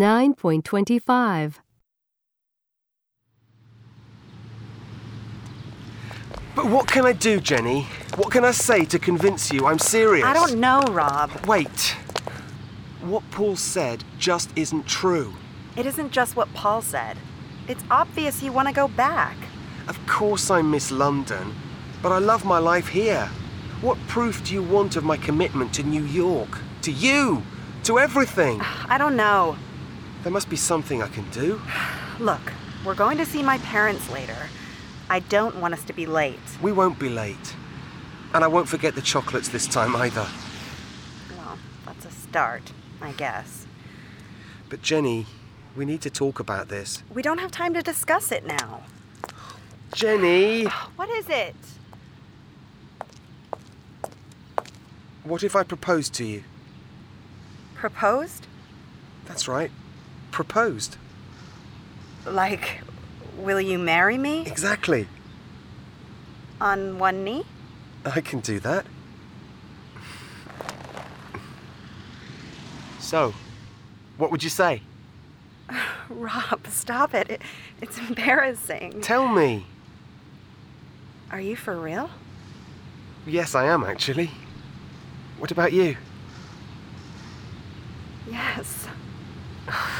9.25. But what can I do, Jenny? What can I say to convince you I'm serious? I don't know, Rob. Wait. What Paul said just isn't true. It isn't just what Paul said. It's obvious you want to go back. Of course I miss London, but I love my life here. What proof do you want of my commitment to New York? To you? To everything? I don't know. There must be something I can do. Look, we're going to see my parents later. I don't want us to be late. We won't be late. And I won't forget the chocolates this time either. Well, that's a start, I guess. But Jenny, we need to talk about this. We don't have time to discuss it now. Jenny! What is it? What if I proposed to you? Proposed? That's right. Proposed. Like, will you marry me? Exactly. On one knee? I can do that. So, what would you say? Rob, stop it. it. It's embarrassing. Tell me. Are you for real? Yes, I am actually. What about you? Yes.